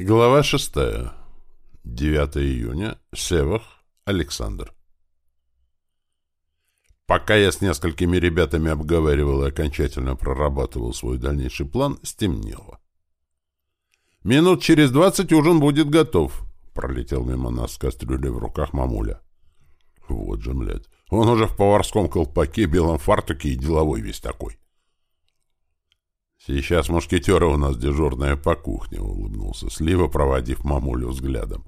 Глава шестая. 9 июня. Севах. Александр. Пока я с несколькими ребятами обговаривал и окончательно прорабатывал свой дальнейший план, стемнело. «Минут через двадцать ужин будет готов», — пролетел мимо нас с кастрюлей в руках мамуля. Вот же, блядь, он уже в поварском колпаке, белом фартуке и деловой весь такой. «Сейчас мушкетеры у нас дежурные по кухне», — улыбнулся Слива, проводив мамулю взглядом.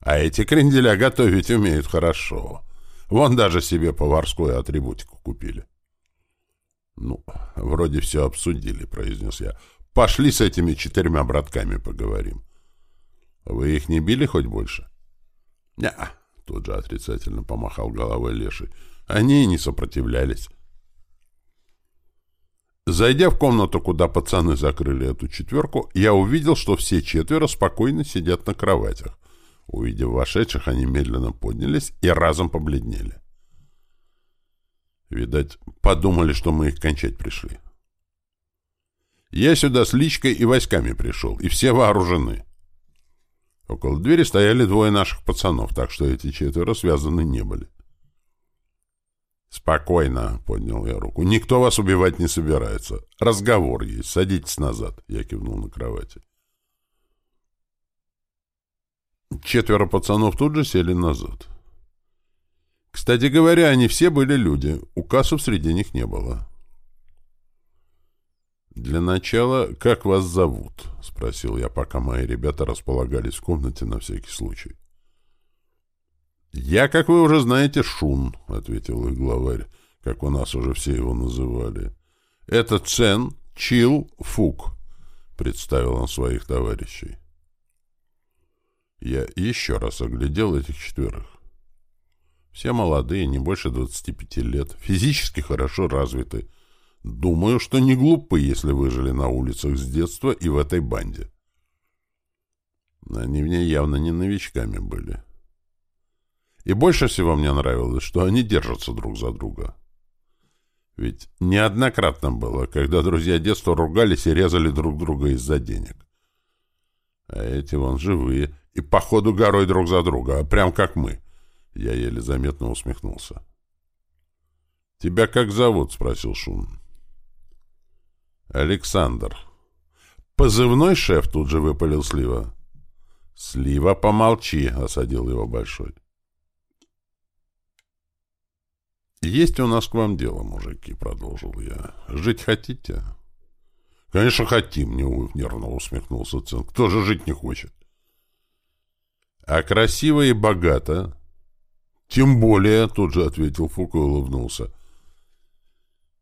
«А эти кренделя готовить умеют хорошо. Вон даже себе поварскую атрибутику купили». «Ну, вроде все обсудили», — произнес я. «Пошли с этими четырьмя братками поговорим». «Вы их не били хоть больше?» «Не-а», тут же отрицательно помахал головой Леший. «Они и не сопротивлялись». Зайдя в комнату, куда пацаны закрыли эту четверку, я увидел, что все четверо спокойно сидят на кроватях. Увидев вошедших, они медленно поднялись и разом побледнели. Видать, подумали, что мы их кончать пришли. Я сюда с личкой и войсками пришел, и все вооружены. Около двери стояли двое наших пацанов, так что эти четверо связаны не были. «Спокойно», — поднял я руку. «Никто вас убивать не собирается. Разговор есть. Садитесь назад», — я кивнул на кровати. Четверо пацанов тут же сели назад. Кстати говоря, они все были люди. Указов среди них не было. «Для начала, как вас зовут?» — спросил я, пока мои ребята располагались в комнате на всякий случай. «Я, как вы уже знаете, Шун», — ответил их главарь, как у нас уже все его называли. «Это Цен Чил Фук», — представил он своих товарищей. Я еще раз оглядел этих четверых. Все молодые, не больше 25 лет, физически хорошо развиты. Думаю, что не глупы, если выжили на улицах с детства и в этой банде. Они мне явно не новичками были. И больше всего мне нравилось, что они держатся друг за друга. Ведь неоднократно было, когда друзья детства ругались и резали друг друга из-за денег. А эти вон живые, и походу горой друг за друга, а прям как мы. Я еле заметно усмехнулся. «Тебя как зовут?» — спросил Шун. «Александр». «Позывной шеф?» — тут же выпалил Слива. «Слива, помолчи!» — осадил его Большой. «Есть у нас к вам дело, мужики», — продолжил я. «Жить хотите?» «Конечно, хотим», — нервно усмехнулся Цен. «Кто же жить не хочет?» «А красиво и богато?» «Тем более», — тут же ответил Фук и улыбнулся.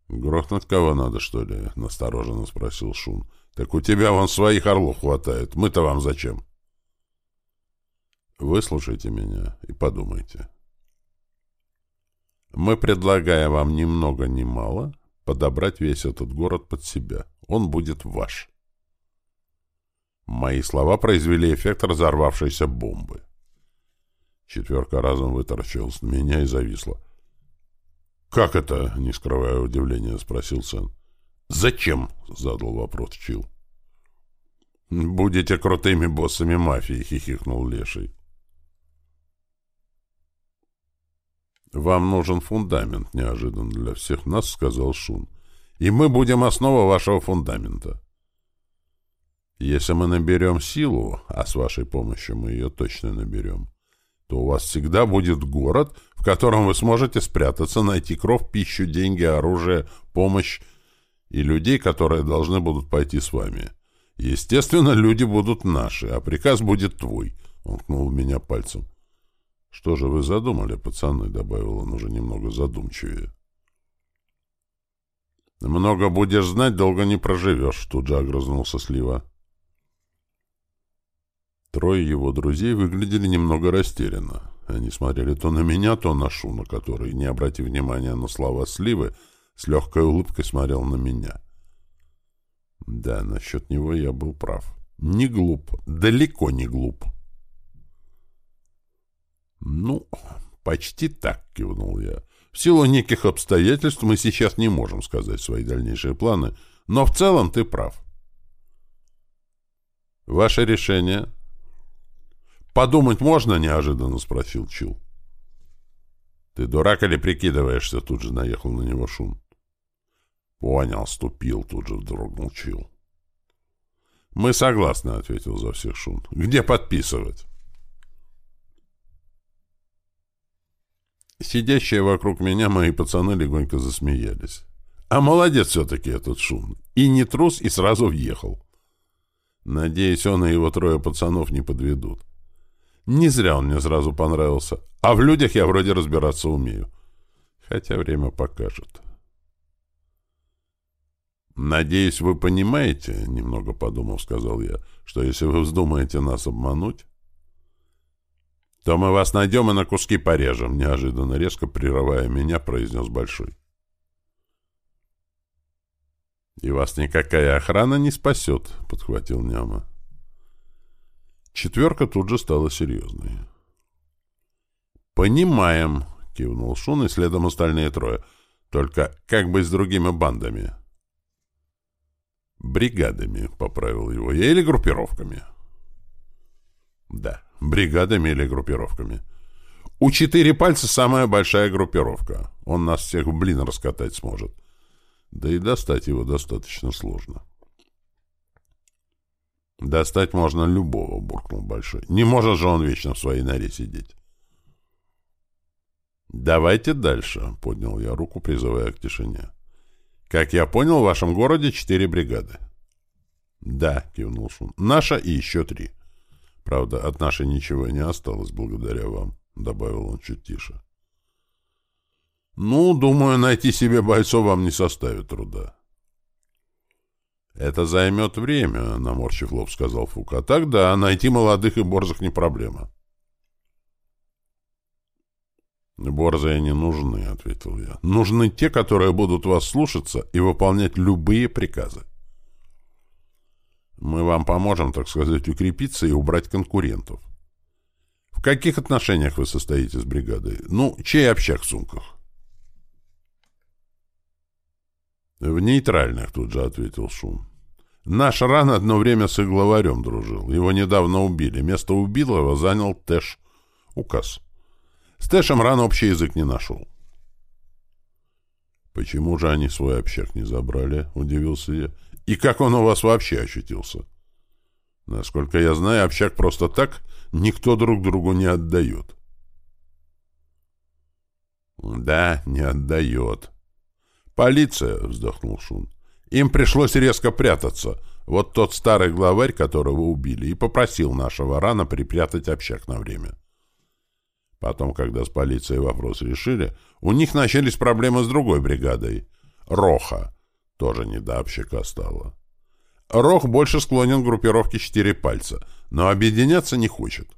«Грохнуть кого надо, что ли?» — настороженно спросил Шун. «Так у тебя вон своих орлов хватает. Мы-то вам зачем?» «Выслушайте меня и подумайте». Мы предлагаем вам ни много ни мало подобрать весь этот город под себя. Он будет ваш. Мои слова произвели эффект разорвавшейся бомбы. Четверка разом вытаращилась на меня и зависла. «Как это?» — не скрывая удивления, спросил Сэн. «Зачем?» — задал вопрос Чил. «Будете крутыми боссами мафии», — хихикнул Леший. «Вам нужен фундамент», — неожиданно для всех нас сказал Шун. «И мы будем основа вашего фундамента». Если мы наберем силу, а с вашей помощью мы ее точно наберем, то у вас всегда будет город, в котором вы сможете спрятаться, найти кров, пищу, деньги, оружие, помощь и людей, которые должны будут пойти с вами. Естественно, люди будут наши, а приказ будет твой. Он ткнул меня пальцем. «Что же вы задумали, пацаны?» — добавил он уже немного задумчивее. «Много будешь знать, долго не проживешь», — тут же огрызнулся Слива. Трое его друзей выглядели немного растерянно. Они смотрели то на меня, то на Шуна, который, не обратив внимания на слова Сливы, с легкой улыбкой смотрел на меня. Да, насчет него я был прав. Не глуп, далеко не глуп. «Ну, почти так», — кивнул я. «В силу неких обстоятельств мы сейчас не можем сказать свои дальнейшие планы, но в целом ты прав». Ваше решение? Подумать можно? Неожиданно спросил Чил. Ты дурак или прикидываешься? Тут же наехал на него Шун. Понял, ступил, тут же вздрогнул Чил. Мы согласны, ответил за всех Шун. Где подписывать? Сидящие вокруг меня мои пацаны легонько засмеялись. А молодец все-таки этот Шун. И не трус, и сразу въехал. Надеюсь, он и его трое пацанов не подведут. Не зря он мне сразу понравился. А в людях я вроде разбираться умею. Хотя время покажет. «Надеюсь, вы понимаете, — немного подумав, сказал я, — что если вы вздумаете нас обмануть, то мы вас найдем и на куски порежем, — неожиданно резко прерывая меня, произнес Большой. «И вас никакая охрана не спасет», — подхватил Няма. Четверка тут же стала серьезной. «Понимаем», — кивнул Шун, и следом остальные трое. «Только как быть с другими бандами?» «Бригадами», — поправил его я, — «или группировками». «Да, бригадами или группировками». «У четыре пальца самая большая группировка. Он нас всех в блин раскатать сможет. Да и достать его достаточно сложно». «Достать можно любого», — буркнул Большой. «Не может же он вечно в своей норе сидеть». «Давайте дальше», — поднял я руку, призывая к тишине. Как я понял, в вашем городе четыре бригады. Да, кивнул Шун. Наша и еще три. Правда, от нашей ничего не осталось благодаря вам, добавил он чуть тише. Ну, думаю, найти себе бойцов вам не составит труда. Это займет время, наморщив лоб, сказал Фука. Тогда найти молодых и борзых не проблема. «Борзые не нужны», — ответил я. «Нужны те, которые будут вас слушаться и выполнять любые приказы. Мы вам поможем, так сказать, укрепиться и убрать конкурентов. В каких отношениях вы состоите с бригадой? Ну, чей общак в сумках?» «В нейтральных», — тут же ответил Шум. «Наш ран одно время с их главарем дружил. Его недавно убили. Место убитого занял Тэш. Указ». С Тэшем рано общий язык не нашел. «Почему же они свой общак не забрали?» — удивился я. «И как он у вас вообще очутился?» «Насколько я знаю, общак просто так никто друг другу не отдает». «Да, не отдает». «Полиция!» — вздохнул Шун. «Им пришлось резко прятаться. Вот тот старый главарь, которого убили, и попросил нашего рана припрятать общак на время». Потом, когда с полицией вопрос решили, у них начались проблемы с другой бригадой. Роха. Тоже не до общака стало. Рох больше склонен к группировке «Четыре пальца», но объединяться не хочет.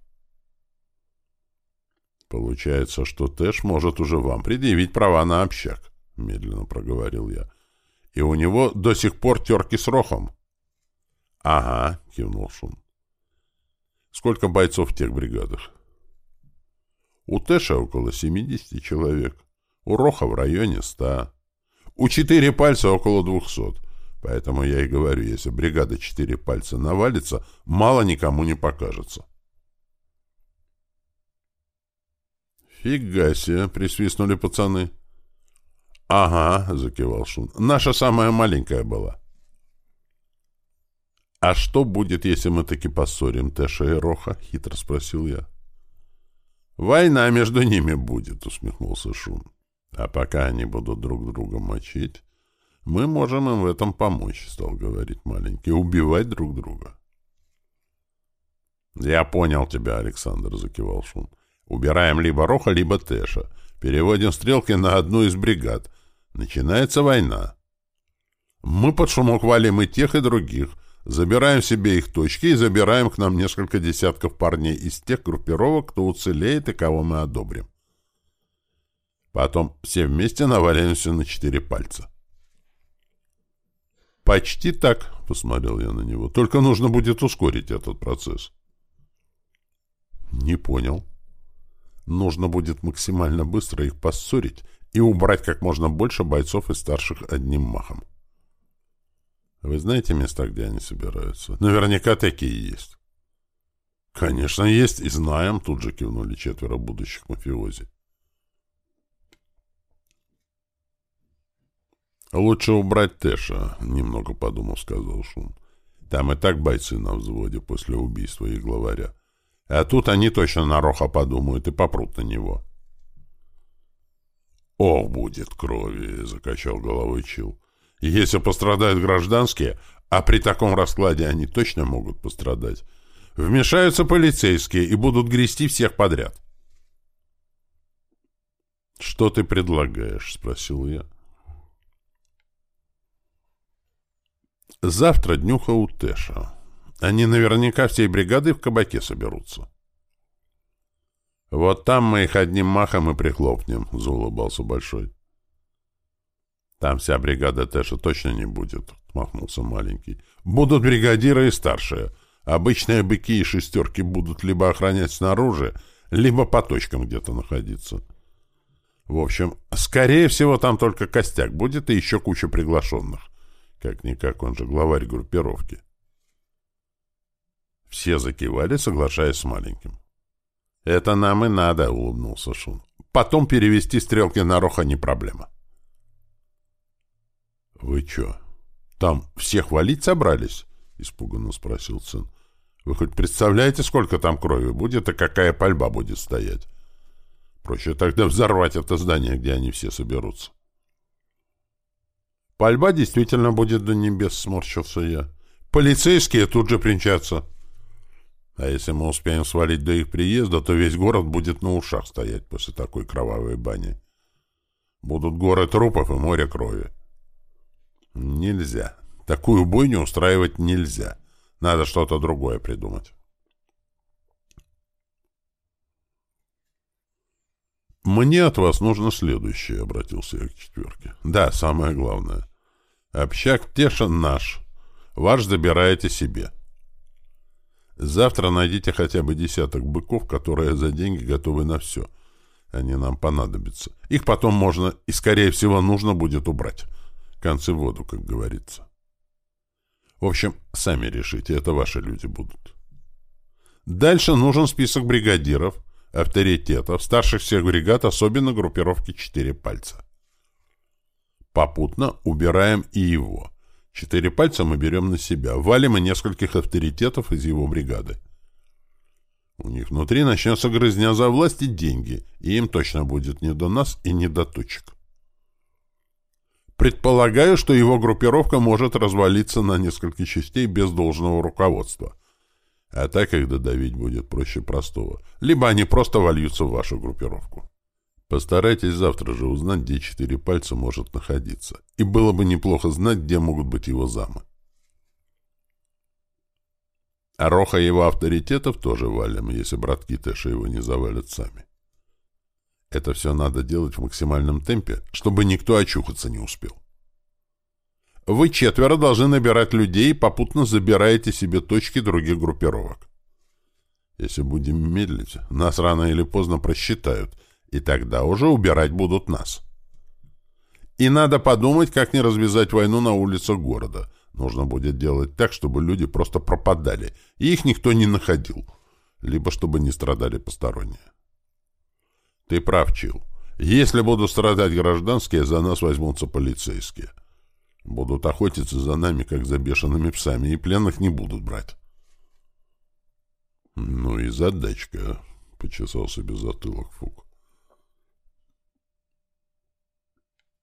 «Получается, что Тэш может уже вам предъявить права на общак», — медленно проговорил я. «И у него до сих пор терки с Рохом». «Ага», — кивнул Шун. «Сколько бойцов в тех бригадах?» У Тэша около 70 человек. У Роха в районе 100. У четыре пальца около 200. Поэтому я и говорю, если бригада четыре пальца навалится, мало никому не покажется. «Фига себе!» — присвистнули пацаны. «Ага», — закивал Шун. «Наша самая маленькая была». «А что будет, если мы таки поссорим Тэша и Роха?» — хитро спросил я. «Война между ними будет», — усмехнулся Шун. «А пока они будут друг друга мочить, мы можем им в этом помочь», — стал говорить маленький, — «убивать друг друга». «Я понял тебя, Александр», — закивал Шун. «Убираем либо Роха, либо Тэша. Переводим стрелки на одну из бригад. Начинается война. Мы под шумок валим и тех, и других, Забираем себе их точки и забираем к нам несколько десятков парней из тех группировок, кто уцелеет и кого мы одобрим. Потом все вместе наваляемся на четыре пальца. «Почти так», — посмотрел я на него. «Только нужно будет ускорить этот процесс». «Не понял. Нужно будет максимально быстро их поссорить и убрать как можно больше бойцов и старших одним махом». Вы знаете места, где они собираются? Наверняка такие есть. Конечно, есть, и знаем, тут же кивнули четверо будущих мафиози. Лучше убрать Тэша, немного подумав, сказал Шум. Там и так бойцы на взводе после убийства их главаря. А тут они точно на Роха подумают и попрут на него. «Ох, будет крови!» — закачал головой Чил. «Если пострадают гражданские, а при таком раскладе они точно могут пострадать, вмешаются полицейские и будут грести всех подряд». «Что ты предлагаешь?» — спросил я. «Завтра днюха у Тэша. Они наверняка всей бригадой в кабаке соберутся». «Вот там мы их одним махом и прихлопнем», — заулыбался Большой. «Там вся бригада Тэша точно не будет», — махнулся маленький. «Будут бригадиры и старшие. Обычные быки и шестерки будут либо охранять снаружи, либо по точкам где-то находиться. В общем, скорее всего, там только костяк будет и еще куча приглашенных. Как-никак, он же главарь группировки». Все закивали, соглашаясь с маленьким. «Это нам и надо», — улыбнулся Шун. «Потом перевести стрелки на Роха не проблема». «Вы чё, там всех валить собрались?» — испуганно спросил сын. «Вы хоть представляете, сколько там крови будет и какая пальба будет стоять? Проще тогда взорвать это здание, где они все соберутся». «Пальба действительно будет до небес», — сморщился я. «Полицейские тут же принчатся». А если мы успеем свалить до их приезда, то весь город будет на ушах стоять после такой кровавой бани. Будут горы трупов и море крови. Нельзя. Такую бойню устраивать нельзя. Надо что-то другое придумать. «Мне от вас нужно следующее», — обратился я к четверке. «Да, самое главное. Общак Теша наш. Ваш забираете себе. Завтра найдите хотя бы десяток быков, которые за деньги готовы на все. Они нам понадобятся. Их потом можно и, скорее всего, нужно будет убрать. Концы в воду, как говорится. В общем, сами решите, это ваши люди будут. Дальше нужен список бригадиров, авторитетов, старших всех бригад, особенно группировки «Четыре пальца». Попутно убираем и его – Четыре пальца мы берем на себя, валим и нескольких авторитетов из его бригады. У них внутри начнется грызня за власть и деньги, и им точно будет не до нас и не до точек. Предполагаю, что его группировка может развалиться на несколько частей без должного руководства. А так их додавить будет проще простого. Либо они просто вольются в вашу группировку. Постарайтесь завтра же узнать, где четыре пальца может находиться. И было бы неплохо знать, где могут быть его замы. А Роха его авторитетов тоже валим, если братки Тэша его не завалят сами. Это все надо делать в максимальном темпе, чтобы никто очухаться не успел. Вы четверо должны набирать людей попутно забираете себе точки других группировок. Если будем медлить, нас рано или поздно просчитают — и тогда уже убирать будут нас. И надо подумать, как не развязать войну на улицах города. Нужно будет делать так, чтобы люди просто пропадали, и их никто не находил, либо чтобы не страдали посторонние. Ты прав, Чил. Если будут страдать гражданские, за нас возьмутся полицейские. Будут охотиться за нами, как за бешеными псами, и пленных не будут брать. Ну и задачка, — почесал себе затылок Фук.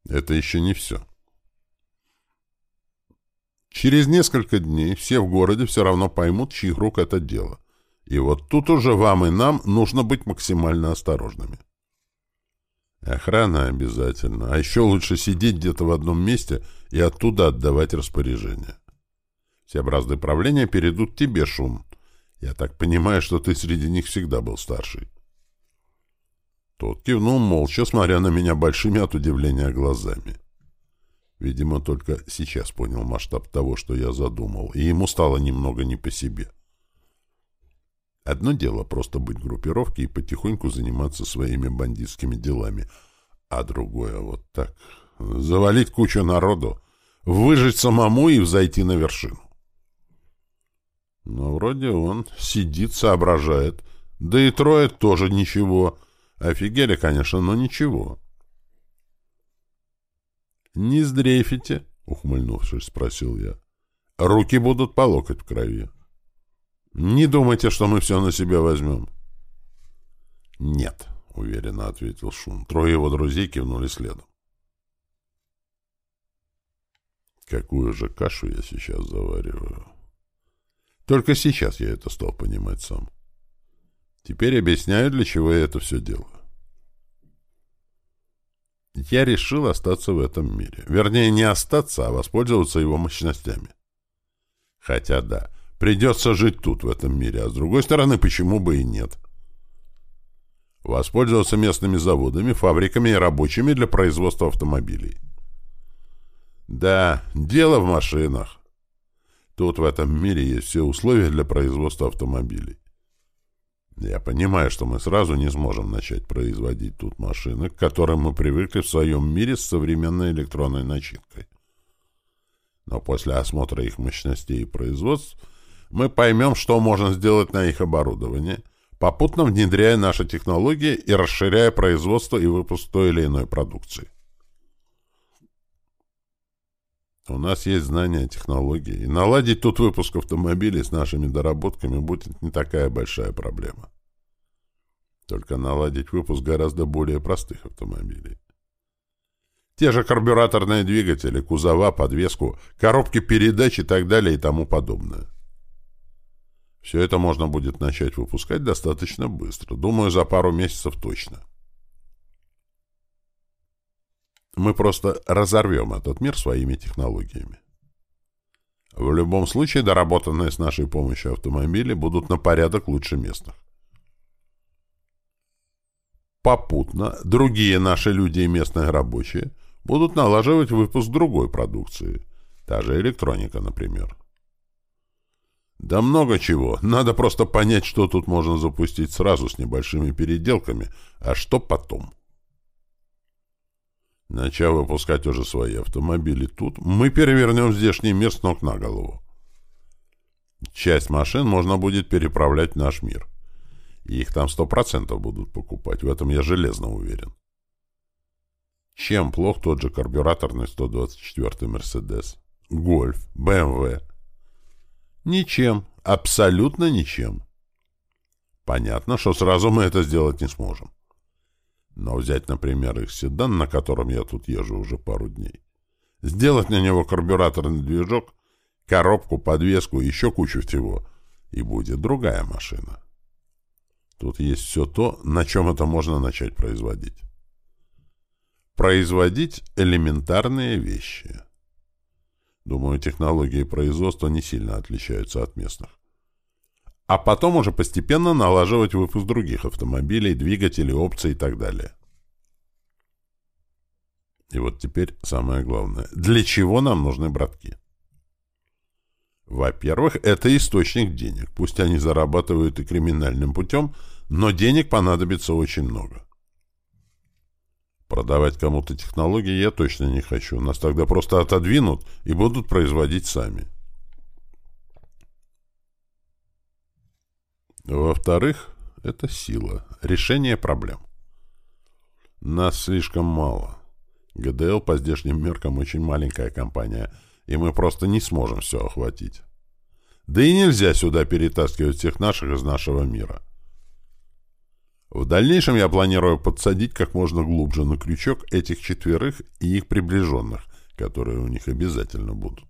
Это еще не все. Через несколько дней все в городе все равно поймут, чьих рук это дело. И вот тут уже вам и нам нужно быть максимально осторожными. Охрана обязательно. А еще лучше сидеть где-то в одном месте и оттуда отдавать распоряжения. Все бразды правления перейдут тебе, Шум. Я так понимаю, что ты среди них всегда был старший. Тот кивнул молча, смотря на меня большими от удивления глазами. Видимо, только сейчас понял масштаб того, что я задумал, и ему стало немного не по себе. Одно дело просто быть в группировке и потихоньку заниматься своими бандитскими делами, а другое вот так. Завалить кучу народу, выжить самому и взойти на вершину. Но вроде он сидит, соображает. Да и трое тоже ничего. Офигели, конечно, но ничего. «Не сдрейфите?» — ухмыльнувшись, спросил я. «Руки будут по локоть в крови. Не думайте, что мы все на себя возьмем». «Нет», — уверенно ответил Шун. Трое его друзей кивнули следом. Какую же кашу я сейчас завариваю? Только сейчас я это стал понимать сам. Теперь объясняю, для чего я это все делаю. Я решил остаться в этом мире. Вернее, не остаться, а воспользоваться его мощностями. Хотя да, придется жить тут, в этом мире, а с другой стороны, почему бы и нет? Воспользоваться местными заводами, фабриками и рабочими для производства автомобилей. Да, дело в машинах. Тут в этом мире есть все условия для производства автомобилей. Я понимаю, что мы сразу не сможем начать производить тут машины, к которым мы привыкли в своем мире с современной электронной начинкой. Но после осмотра их мощностей и производств мы поймем, что можно сделать на их оборудовании, попутно внедряя наши технологии и расширяя производство и выпуск той или иной продукции. У нас есть знания, технологии, и наладить тут выпуск автомобилей с нашими доработками будет не такая большая проблема. Только наладить выпуск гораздо более простых автомобилей. Те же карбюраторные двигатели, кузова, подвеску, коробки передач и так далее и тому подобное. Все это можно будет начать выпускать достаточно быстро. Думаю, за пару месяцев точно. Мы просто разорвем этот мир своими технологиями. В любом случае, доработанные с нашей помощью автомобили будут на порядок лучше местных. Попутно другие наши люди и местные рабочие будут налаживать выпуск другой продукции, та же электроника, например. Да много чего. Надо просто понять, что тут можно запустить сразу с небольшими переделками, а что потом. Начав выпускать уже свои автомобили тут, мы перевернем здешний мир с ног на голову. Часть машин можно будет переправлять в наш мир. И их там сто процентов будут покупать, в этом я железно уверен. Чем плох тот же карбюраторный 124-й Мерседес? Гольф, БМВ? Ничем, абсолютно ничем. Понятно, что сразу мы это сделать не сможем. Но взять, например, их седан, на котором я тут езжу уже пару дней, сделать на него карбюраторный движок, коробку, подвеску и еще кучу всего, и будет другая машина. Тут есть все то, на чем это можно начать производить. Производить элементарные вещи. Думаю, технологии производства не сильно отличаются от местных а потом уже постепенно налаживать выпуск других автомобилей, двигателей, опций и так далее. И вот теперь самое главное. Для чего нам нужны братки? Во-первых, это источник денег. Пусть они зарабатывают и криминальным путем, но денег понадобится очень много. Продавать кому-то технологии я точно не хочу. Нас тогда просто отодвинут и будут производить сами. Во-вторых, это сила, решение проблем. Нас слишком мало. ГДЛ по здешним меркам очень маленькая компания, и мы просто не сможем все охватить. Да и нельзя сюда перетаскивать всех наших из нашего мира. В дальнейшем я планирую подсадить как можно глубже на крючок этих четверых и их приближенных, которые у них обязательно будут.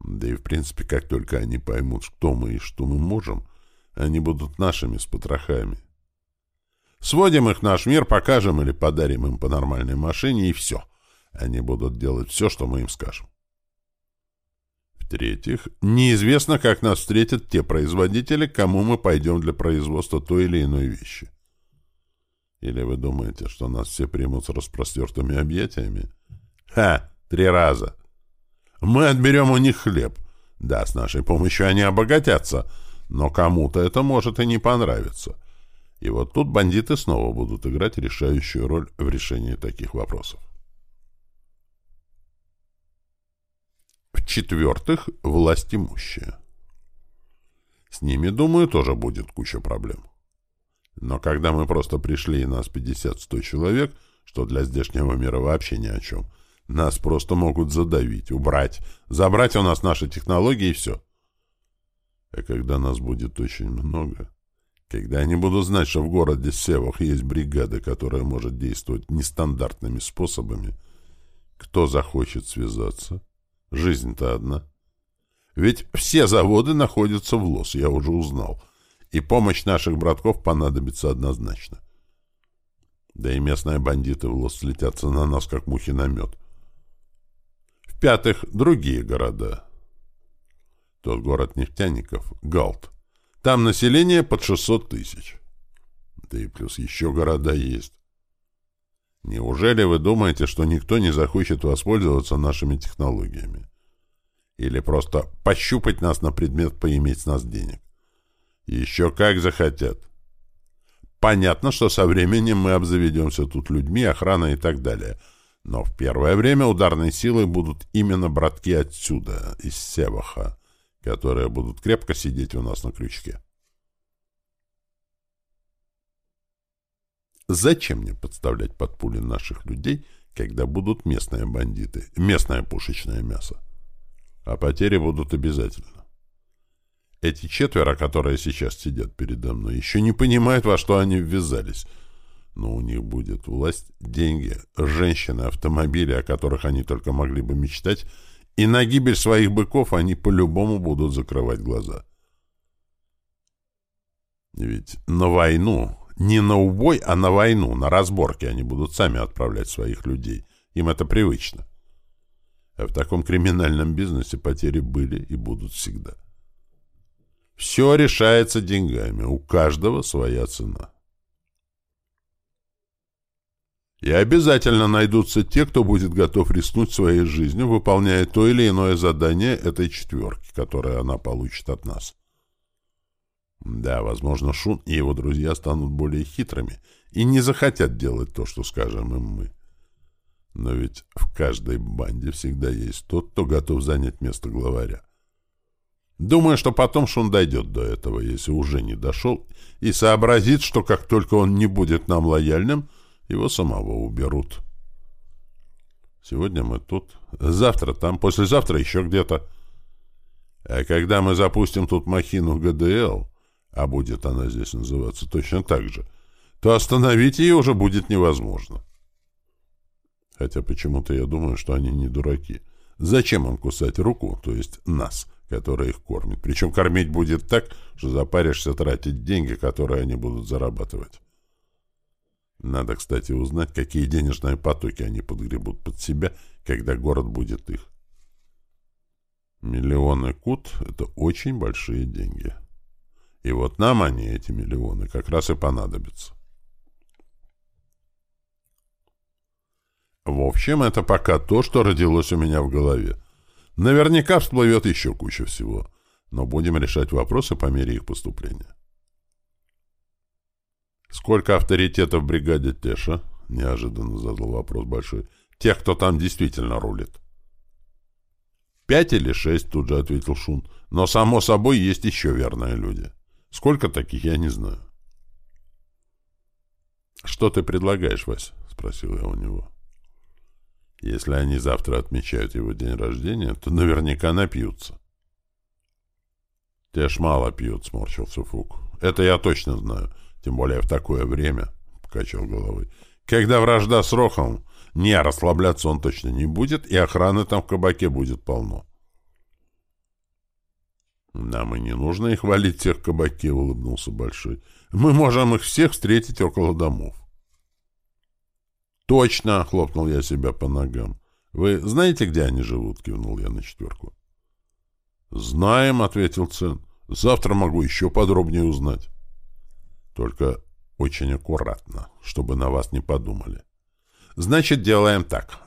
Да и в принципе, как только они поймут, кто мы и что мы можем, они будут нашими с потрохами. Сводим их в наш мир, покажем или подарим им по нормальной машине, и все. Они будут делать все, что мы им скажем. В-третьих, неизвестно, как нас встретят те производители, к кому мы пойдем для производства той или иной вещи. Или вы думаете, что нас все примут с распростертыми объятиями? Ха! Три раза! Мы отберем у них хлеб. Да, с нашей помощью они обогатятся — но кому-то это может и не понравиться. И вот тут бандиты снова будут играть решающую роль в решении таких вопросов. В-четвертых, власть имущая. С ними, думаю, тоже будет куча проблем. Но когда мы просто пришли и нас 50-100 человек, что для здешнего мира вообще ни о чем, нас просто могут задавить, убрать, забрать у нас наши технологии и все. А когда нас будет очень много, когда они будут знать, что в городе Севах есть бригада, которая может действовать нестандартными способами, кто захочет связаться? Жизнь-то одна. Ведь все заводы находятся в лос, я уже узнал. И помощь наших братков понадобится однозначно. Да и местные бандиты в лос слетятся на нас, как мухи на мед. В-пятых, другие города. Тот город нефтяников, Галт. Там население под 600 тысяч. Да и плюс еще города есть. Неужели вы думаете, что никто не захочет воспользоваться нашими технологиями? Или просто пощупать нас на предмет поиметь с нас денег? Еще как захотят. Понятно, что со временем мы обзаведемся тут людьми, охраной и так далее. Но в первое время ударной силой будут именно братки отсюда, из Севаха которые будут крепко сидеть у нас на крючке. Зачем мне подставлять под пули наших людей, когда будут местные бандиты, местное пушечное мясо? А потери будут обязательно. Эти четверо, которые сейчас сидят передо мной, еще не понимают, во что они ввязались. Но у них будет власть, деньги, женщины, автомобили, о которых они только могли бы мечтать — и на гибель своих быков они по-любому будут закрывать глаза. Ведь на войну, не на убой, а на войну, на разборки они будут сами отправлять своих людей. Им это привычно. А в таком криминальном бизнесе потери были и будут всегда. Все решается деньгами, у каждого своя цена. И обязательно найдутся те, кто будет готов рискнуть своей жизнью, выполняя то или иное задание этой четверки, которое она получит от нас. Да, возможно, Шун и его друзья станут более хитрыми и не захотят делать то, что скажем им мы. Но ведь в каждой банде всегда есть тот, кто готов занять место главаря. Думаю, что потом Шун дойдет до этого, если уже не дошел, и сообразит, что как только он не будет нам лояльным — его самого уберут. Сегодня мы тут, завтра там, послезавтра еще где-то. А когда мы запустим тут махину ГДЛ, а будет она здесь называться точно так же, то остановить ее уже будет невозможно. Хотя почему-то я думаю, что они не дураки. Зачем им кусать руку, то есть нас, которая их кормит? Причем кормить будет так, что запаришься тратить деньги, которые они будут зарабатывать. Надо, кстати, узнать, какие денежные потоки они подгребут под себя, когда город будет их. Миллионы кут — это очень большие деньги. И вот нам они, эти миллионы, как раз и понадобятся. В общем, это пока то, что родилось у меня в голове. Наверняка всплывет еще куча всего, но будем решать вопросы по мере их поступления. «Сколько авторитетов в бригаде Теша?» — неожиданно задал вопрос большой. «Тех, кто там действительно рулит». «Пять или шесть», — тут же ответил Шун. «Но, само собой, есть еще верные люди. Сколько таких, я не знаю». «Что ты предлагаешь, Вась?» — спросил я у него. «Если они завтра отмечают его день рождения, то наверняка напьются». «Те ж мало пьют», — сморщился Фук. «Это я точно знаю. Тем более в такое время, — покачал головой. Когда вражда с Рохом, не, расслабляться он точно не будет, и охраны там в кабаке будет полно. Нам и не нужно их валить всех в кабаке, — улыбнулся Большой. Мы можем их всех встретить около домов. Точно, — хлопнул я себя по ногам. Вы знаете, где они живут? — кивнул я на четверку. Знаем, — ответил Цен. Завтра могу еще подробнее узнать. Только очень аккуратно, чтобы на вас не подумали. Значит, делаем так.